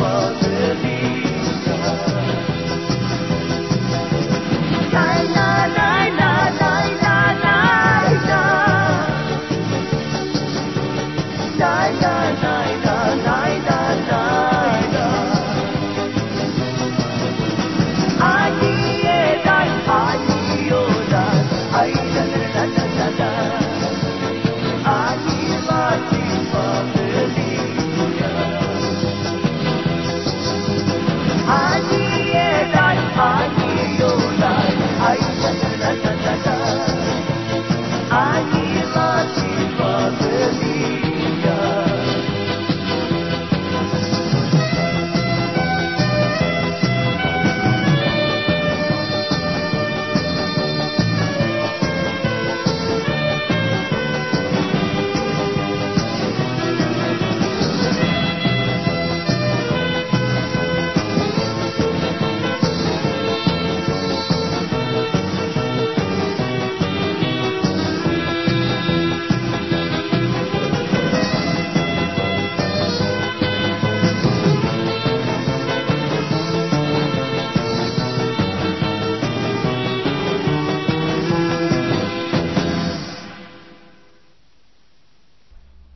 a